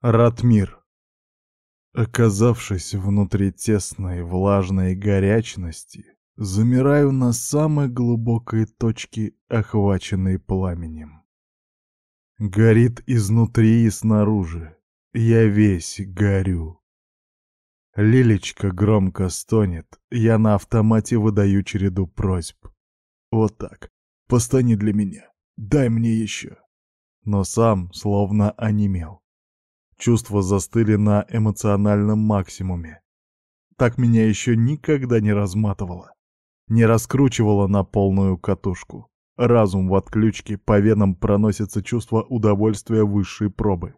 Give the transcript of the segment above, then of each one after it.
Ратмир. Оказавшись внутри тесной влажной горячности, замираю на самой глубокой точке, охваченной пламенем. Горит изнутри и снаружи. Я весь горю. Лилечка громко стонет. Я на автомате выдаю череду просьб. Вот так. Постани для меня. Дай мне еще. Но сам словно онемел. Чувства застыли на эмоциональном максимуме. Так меня еще никогда не разматывало. Не раскручивало на полную катушку. Разум в отключке, по венам проносится чувство удовольствия высшей пробы.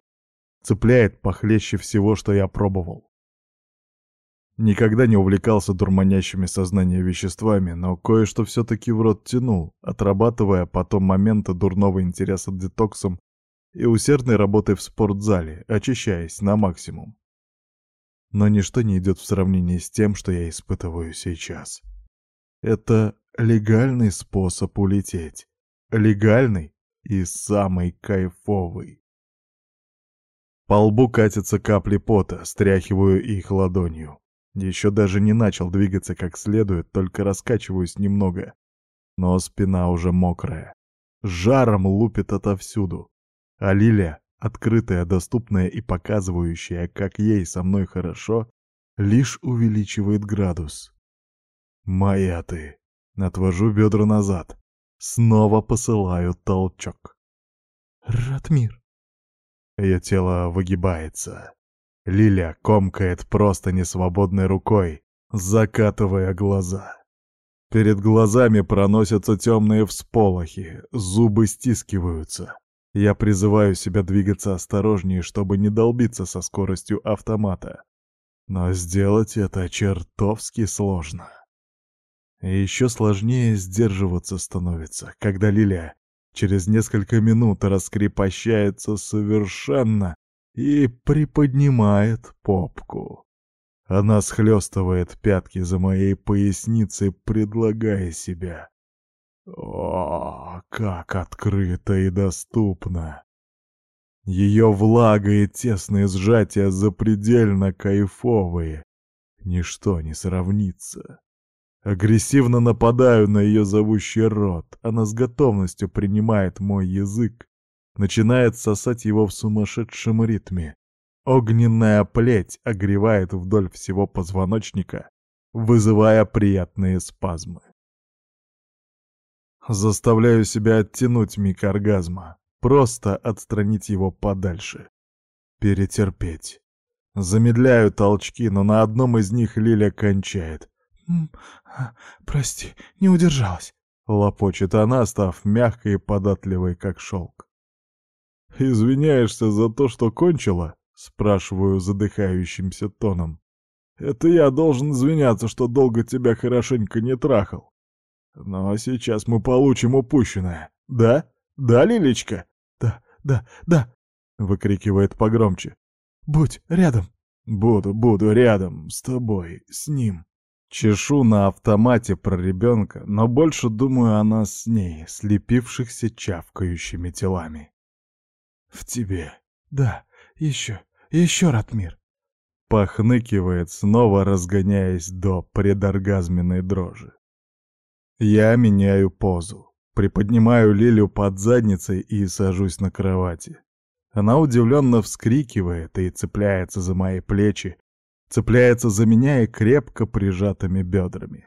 Цепляет похлеще всего, что я пробовал. Никогда не увлекался дурманящими сознание веществами, но кое-что все-таки в рот тянул, отрабатывая потом моменты дурного интереса детоксом и усердной работой в спортзале, а очищаясь на максимум. Но ничто не идет в сравнении с тем, что я испытываю сейчас. Это легальный способ улететь. Легальный и самый кайфовый. По лбу катятся капли пота, стряхиваю их ладонью. Еще даже не начал двигаться как следует, только раскачиваюсь немного. Но спина уже мокрая. Жаром лупит отовсюду. А Алилия, открытая, доступная и показывающая, как ей со мной хорошо, лишь увеличивает градус. «Моя ты!» Отвожу бедра назад. Снова посылаю толчок. «Ратмир!» Ее тело выгибается. Лиля комкает просто несвободной рукой, закатывая глаза. Перед глазами проносятся темные всполохи, зубы стискиваются. Я призываю себя двигаться осторожнее, чтобы не долбиться со скоростью автомата. Но сделать это чертовски сложно. И еще сложнее сдерживаться становится, когда Лиля через несколько минут раскрепощается совершенно и приподнимает попку. Она схлестывает пятки за моей поясницей, предлагая себя. О, как открыто и доступно! Ее влага и тесные сжатия запредельно кайфовые. Ничто не сравнится. Агрессивно нападаю на ее зовущий рот. Она с готовностью принимает мой язык. Начинает сосать его в сумасшедшем ритме. Огненная плеть огревает вдоль всего позвоночника, вызывая приятные спазмы заставляю себя оттянуть миг оргазма, просто отстранить его подальше. Перетерпеть. Замедляю толчки, но на одном из них Лиля кончает. А, «Прости, не удержалась», — лопочет она, став мягкой и податливой, как шелк. «Извиняешься за то, что кончила?» — спрашиваю задыхающимся тоном. «Это я должен извиняться, что долго тебя хорошенько не трахал. Но сейчас мы получим упущенное. Да? Да, Лилечка? Да, да, да!» — выкрикивает погромче. «Будь рядом!» «Буду, буду рядом, с тобой, с ним!» Чешу на автомате про ребенка, но больше думаю о нас с ней, слепившихся чавкающими телами. «В тебе!» «Да, еще, еще, Ратмир!» Похныкивает, снова разгоняясь до предоргазменной дрожи. Я меняю позу, приподнимаю Лилю под задницей и сажусь на кровати. Она удивленно вскрикивает и цепляется за мои плечи, цепляется за меня и крепко прижатыми бедрами.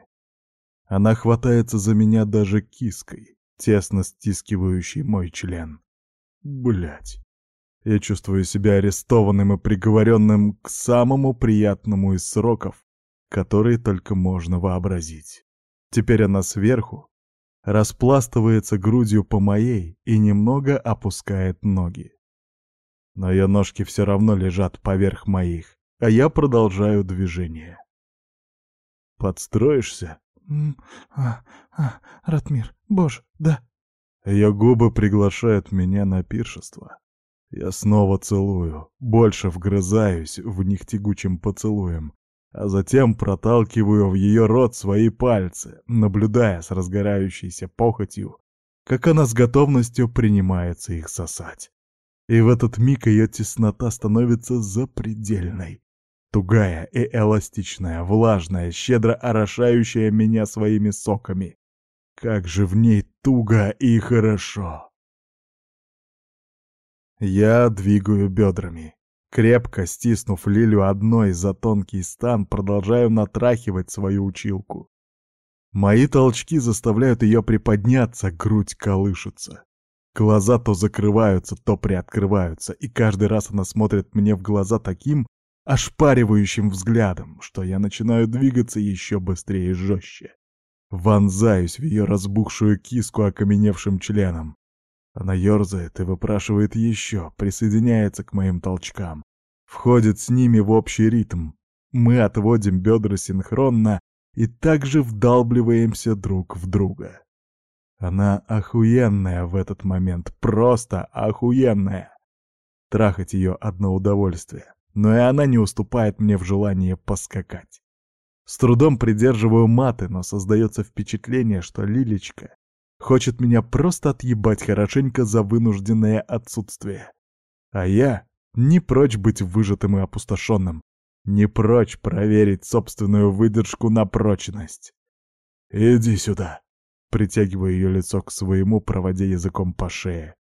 Она хватается за меня даже киской, тесно стискивающей мой член. Блять. Я чувствую себя арестованным и приговоренным к самому приятному из сроков, которые только можно вообразить. Теперь она сверху распластывается грудью по моей и немного опускает ноги. Но ее ножки все равно лежат поверх моих, а я продолжаю движение. «Подстроишься?» а, а, «Ратмир, боже, да». Ее губы приглашают меня на пиршество. Я снова целую, больше вгрызаюсь в них тягучим поцелуем, а затем проталкиваю в ее рот свои пальцы, наблюдая с разгорающейся похотью, как она с готовностью принимается их сосать. И в этот миг ее теснота становится запредельной. Тугая и эластичная, влажная, щедро орошающая меня своими соками. Как же в ней туго и хорошо! Я двигаю бедрами, крепко стиснув Лилю одной за тонкий стан, продолжаю натрахивать свою училку. Мои толчки заставляют ее приподняться, грудь колышется. Глаза то закрываются, то приоткрываются, и каждый раз она смотрит мне в глаза таким ошпаривающим взглядом, что я начинаю двигаться еще быстрее и жестче. Вонзаюсь в ее разбухшую киску окаменевшим членом. Она ерзает и выпрашивает еще, присоединяется к моим толчкам. Входит с ними в общий ритм. Мы отводим бедра синхронно и также вдалбливаемся друг в друга. Она охуенная в этот момент, просто охуенная. Трахать ее одно удовольствие, но и она не уступает мне в желании поскакать. С трудом придерживаю маты, но создается впечатление, что Лилечка хочет меня просто отъебать хорошенько за вынужденное отсутствие. А я не прочь быть выжатым и опустошенным, не прочь проверить собственную выдержку на прочность. «Иди сюда», — притягивая ее лицо к своему, проводя языком по шее.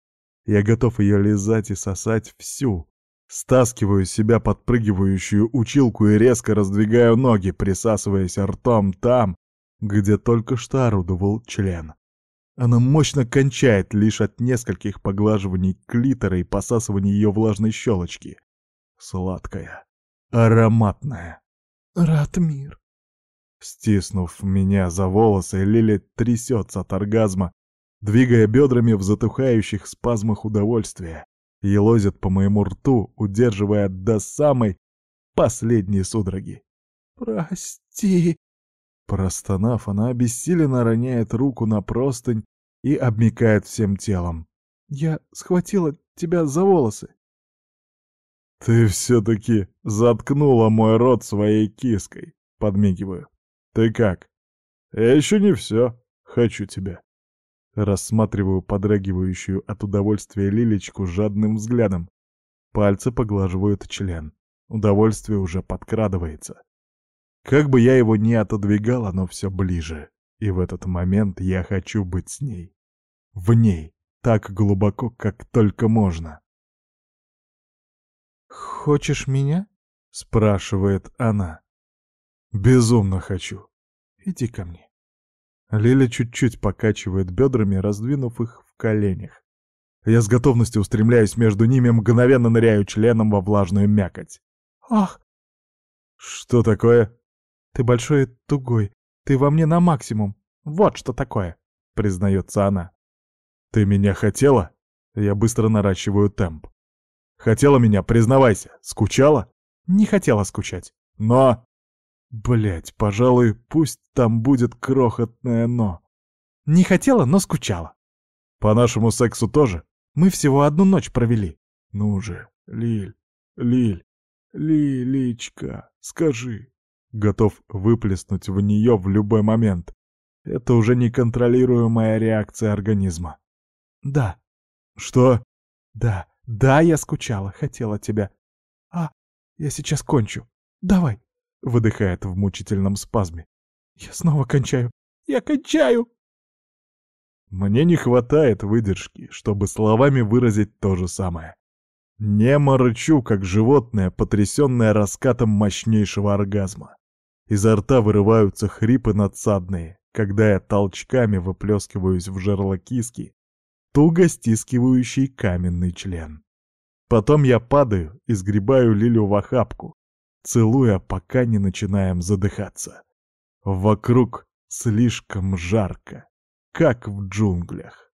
Я готов ее лизать и сосать всю. Стаскиваю себя подпрыгивающую училку и резко раздвигаю ноги, присасываясь ртом там, где только что орудовал член. Она мощно кончает лишь от нескольких поглаживаний клитора и посасываний ее влажной щелочки. Сладкая, ароматная. Ратмир. Стиснув меня за волосы, Лили трясется от оргазма, двигая бедрами в затухающих спазмах удовольствия, елозит по моему рту, удерживая до самой последней судороги. «Прости!» Простонав, она обессиленно роняет руку на простынь и обмикает всем телом. «Я схватила тебя за волосы!» «Ты все-таки заткнула мой рот своей киской!» — подмигиваю. «Ты как?» «Я еще не все. Хочу тебя!» Рассматриваю подрагивающую от удовольствия Лилечку жадным взглядом. Пальцы поглаживают член. Удовольствие уже подкрадывается. Как бы я его ни отодвигала, оно все ближе. И в этот момент я хочу быть с ней. В ней, так глубоко, как только можно. «Хочешь меня?» — спрашивает она. «Безумно хочу. Иди ко мне». Лиля чуть-чуть покачивает бедрами, раздвинув их в коленях. Я с готовностью устремляюсь между ними, мгновенно ныряю членом во влажную мякоть. «Ах!» «Что такое?» «Ты большой и тугой. Ты во мне на максимум. Вот что такое», — признается она. «Ты меня хотела?» Я быстро наращиваю темп. «Хотела меня, признавайся. Скучала?» «Не хотела скучать. Но...» Блять, пожалуй, пусть там будет крохотное «но». Не хотела, но скучала. По нашему сексу тоже? Мы всего одну ночь провели. Ну же, Лиль, Лиль, Лилечка, скажи, готов выплеснуть в нее в любой момент. Это уже неконтролируемая реакция организма. Да. Что? Да, да, я скучала, хотела тебя. А, я сейчас кончу. Давай. Выдыхает в мучительном спазме. Я снова кончаю. Я кончаю. Мне не хватает выдержки, чтобы словами выразить то же самое. Не морчу, как животное, потрясенное раскатом мощнейшего оргазма. Изо рта вырываются хрипы надсадные, когда я толчками выплескиваюсь в жерло киски, туго стискивающий каменный член. Потом я падаю и сгребаю Лилю в охапку, целуя, пока не начинаем задыхаться. Вокруг слишком жарко, как в джунглях.